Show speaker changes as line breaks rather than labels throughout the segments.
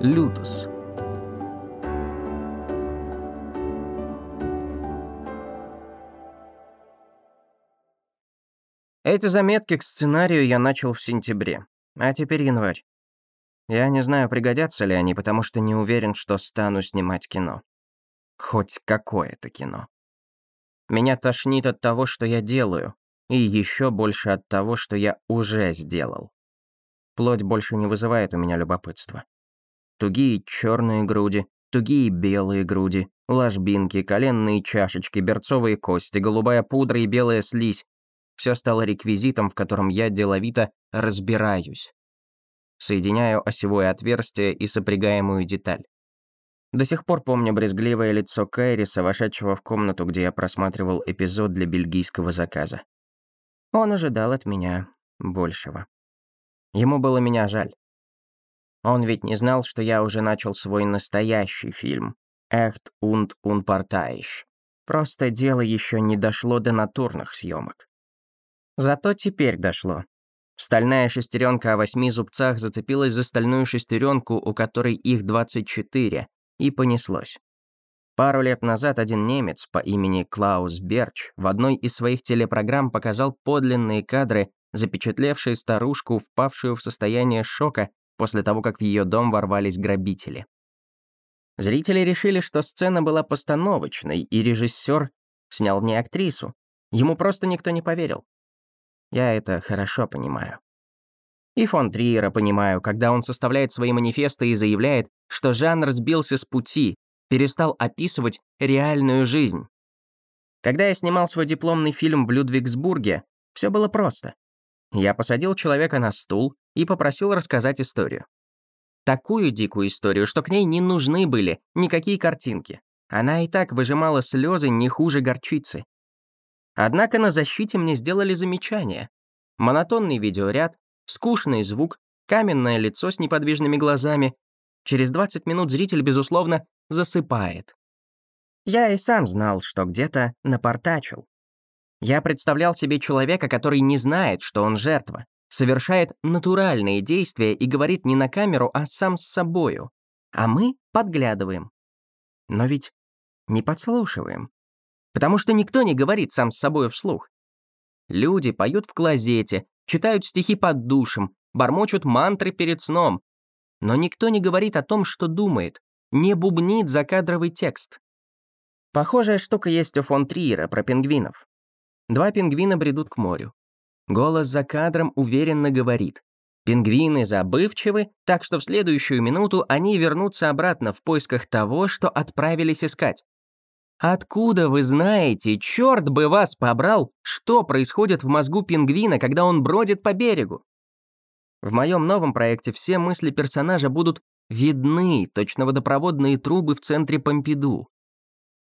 Лютус. Эти заметки к сценарию я начал в сентябре, а теперь январь. Я не знаю, пригодятся ли они, потому что не уверен, что стану снимать кино. Хоть какое-то кино. Меня тошнит от того, что я делаю, и еще больше от того, что я уже сделал. Плоть больше не вызывает у меня любопытства. Тугие черные груди, тугие белые груди, ложбинки, коленные чашечки, берцовые кости, голубая пудра и белая слизь. Все стало реквизитом, в котором я деловито разбираюсь. Соединяю осевое отверстие и сопрягаемую деталь. До сих пор помню брезгливое лицо Кайриса, вошедшего в комнату, где я просматривал эпизод для бельгийского заказа. Он ожидал от меня большего. Ему было меня жаль. Он ведь не знал, что я уже начал свой настоящий фильм «Echt und unparteiisch». Просто дело еще не дошло до натурных съемок. Зато теперь дошло. Стальная шестеренка о восьми зубцах зацепилась за стальную шестеренку, у которой их 24, и понеслось. Пару лет назад один немец по имени Клаус Берч в одной из своих телепрограмм показал подлинные кадры, запечатлевшие старушку, впавшую в состояние шока после того, как в ее дом ворвались грабители. Зрители решили, что сцена была постановочной, и режиссер снял не актрису. Ему просто никто не поверил. Я это хорошо понимаю. И фон Триера понимаю, когда он составляет свои манифесты и заявляет, что жанр сбился с пути, перестал описывать реальную жизнь. Когда я снимал свой дипломный фильм в Людвигсбурге, все было просто. Я посадил человека на стул и попросил рассказать историю. Такую дикую историю, что к ней не нужны были никакие картинки. Она и так выжимала слезы не хуже горчицы. Однако на защите мне сделали замечание. Монотонный видеоряд, скучный звук, каменное лицо с неподвижными глазами. Через 20 минут зритель, безусловно, засыпает. Я и сам знал, что где-то напортачил. Я представлял себе человека, который не знает, что он жертва, совершает натуральные действия и говорит не на камеру, а сам с собою. А мы подглядываем. Но ведь не подслушиваем. Потому что никто не говорит сам с собой вслух. Люди поют в клозете, читают стихи под душем, бормочут мантры перед сном. Но никто не говорит о том, что думает, не бубнит закадровый текст. Похожая штука есть у фон Триера про пингвинов. Два пингвина бредут к морю. Голос за кадром уверенно говорит. Пингвины забывчивы, так что в следующую минуту они вернутся обратно в поисках того, что отправились искать. Откуда вы знаете, черт бы вас побрал, что происходит в мозгу пингвина, когда он бродит по берегу? В моем новом проекте все мысли персонажа будут видны, точно водопроводные трубы в центре Помпиду.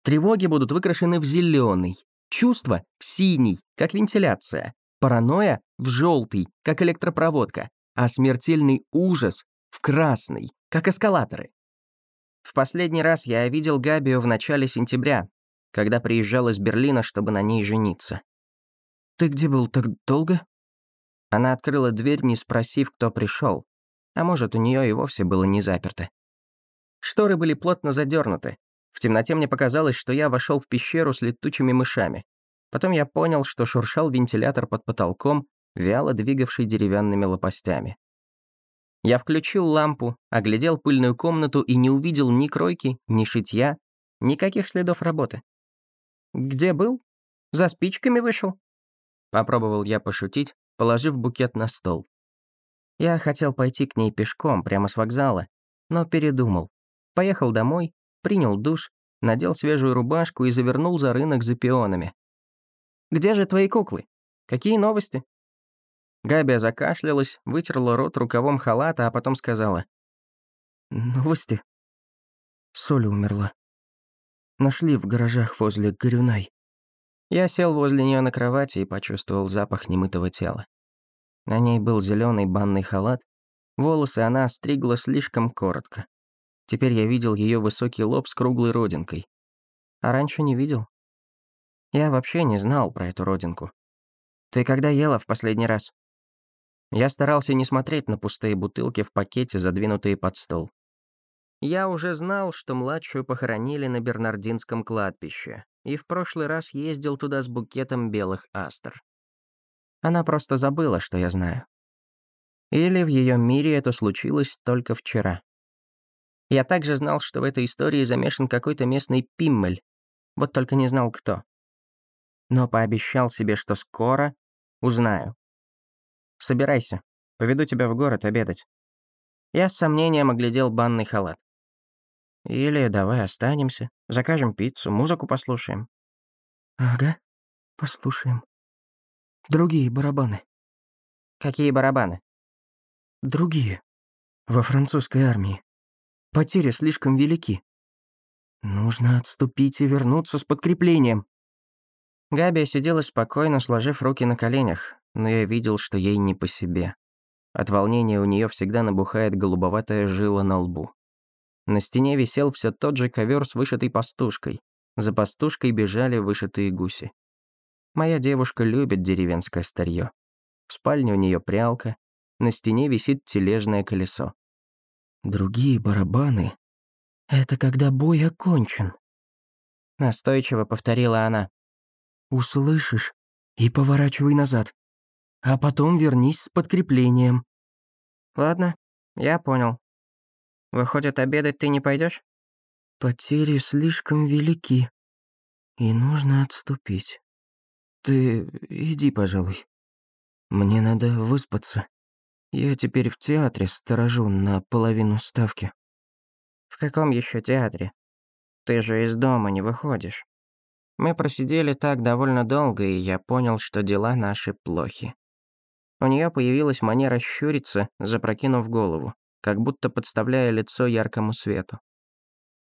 Тревоги будут выкрашены в зеленый, чувства — в синий, как вентиляция, паранойя — в желтый, как электропроводка, а смертельный ужас — в красный, как эскалаторы. В последний раз я видел Габию в начале сентября, когда приезжал из Берлина, чтобы на ней жениться. «Ты где был так долго?» Она открыла дверь, не спросив, кто пришел. А может, у нее и вовсе было не заперто. Шторы были плотно задернуты. В темноте мне показалось, что я вошел в пещеру с летучими мышами. Потом я понял, что шуршал вентилятор под потолком, вяло двигавший деревянными лопастями. Я включил лампу, оглядел пыльную комнату и не увидел ни кройки, ни шитья, никаких следов работы. «Где был? За спичками вышел?» Попробовал я пошутить, положив букет на стол. Я хотел пойти к ней пешком, прямо с вокзала, но передумал. Поехал домой, принял душ, надел свежую рубашку и завернул за рынок за пионами. «Где же твои куклы? Какие новости?» Габия закашлялась, вытерла рот рукавом халата, а потом сказала. «Новости? Соля умерла. Нашли в гаражах возле Горюнай». Я сел возле нее на кровати и почувствовал запах немытого тела. На ней был зеленый банный халат, волосы она стригла слишком коротко. Теперь я видел ее высокий лоб с круглой родинкой. А раньше не видел. Я вообще не знал про эту родинку. Ты когда ела в последний раз? Я старался не смотреть на пустые бутылки в пакете, задвинутые под стол. Я уже знал, что младшую похоронили на Бернардинском кладбище, и в прошлый раз ездил туда с букетом белых астр. Она просто забыла, что я знаю. Или в ее мире это случилось только вчера. Я также знал, что в этой истории замешан какой-то местный пиммель, вот только не знал кто. Но пообещал себе, что скоро узнаю. Собирайся, поведу тебя в город обедать. Я с сомнением оглядел банный халат. Или давай останемся, закажем пиццу, музыку послушаем.
Ага, послушаем. Другие барабаны.
Какие барабаны?
Другие. Во французской армии. Потери слишком велики. Нужно отступить и вернуться с подкреплением.
Габи сидела спокойно, сложив руки на коленях, но я видел, что ей не по себе. От волнения у нее всегда набухает голубоватая жила на лбу. На стене висел все тот же ковер с вышитой пастушкой. За пастушкой бежали вышитые гуси. Моя девушка любит деревенское старье. В спальне у нее прялка, на стене висит тележное колесо.
Другие барабаны — это когда бой окончен.
Настойчиво повторила она.
Услышишь и поворачивай назад. А потом вернись с подкреплением.
Ладно, я понял. Выходит, обедать ты не пойдешь?
Потери слишком велики. И нужно отступить. Ты иди, пожалуй. Мне надо выспаться. Я теперь в театре сторожу на половину ставки.
В каком еще театре? Ты же из дома не выходишь. Мы просидели так довольно долго, и я понял, что дела наши плохи. У нее появилась манера щуриться, запрокинув голову, как будто подставляя лицо яркому свету.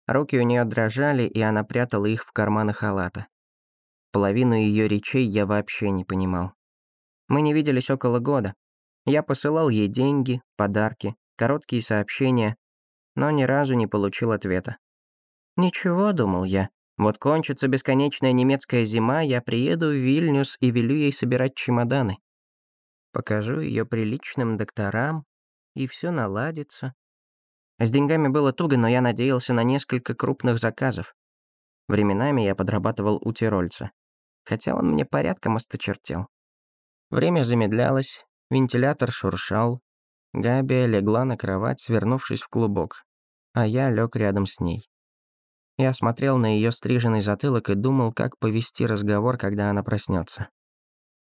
Руки у нее дрожали, и она прятала их в карманы халата. Половину ее речей я вообще не понимал. Мы не виделись около года. Я посылал ей деньги, подарки, короткие сообщения, но ни разу не получил ответа. «Ничего», — думал я, — «вот кончится бесконечная немецкая зима, я приеду в Вильнюс и велю ей собирать чемоданы. Покажу ее приличным докторам, и все наладится». С деньгами было туго, но я надеялся на несколько крупных заказов. Временами я подрабатывал у тирольца хотя он мне порядком осточертел. Время замедлялось, вентилятор шуршал, Габи легла на кровать, свернувшись в клубок, а я лег рядом с ней. Я смотрел на ее стриженный затылок и думал, как повести разговор, когда она проснется.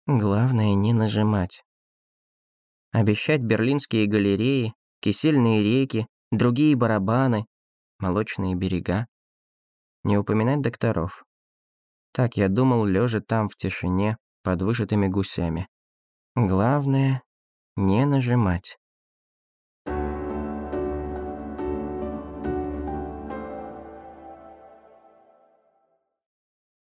Главное не нажимать. Обещать берлинские галереи, кисельные реки, другие барабаны, молочные берега. Не упоминать докторов. Так я думал, лежа там в тишине, под вышитыми гусями. Главное — не нажимать.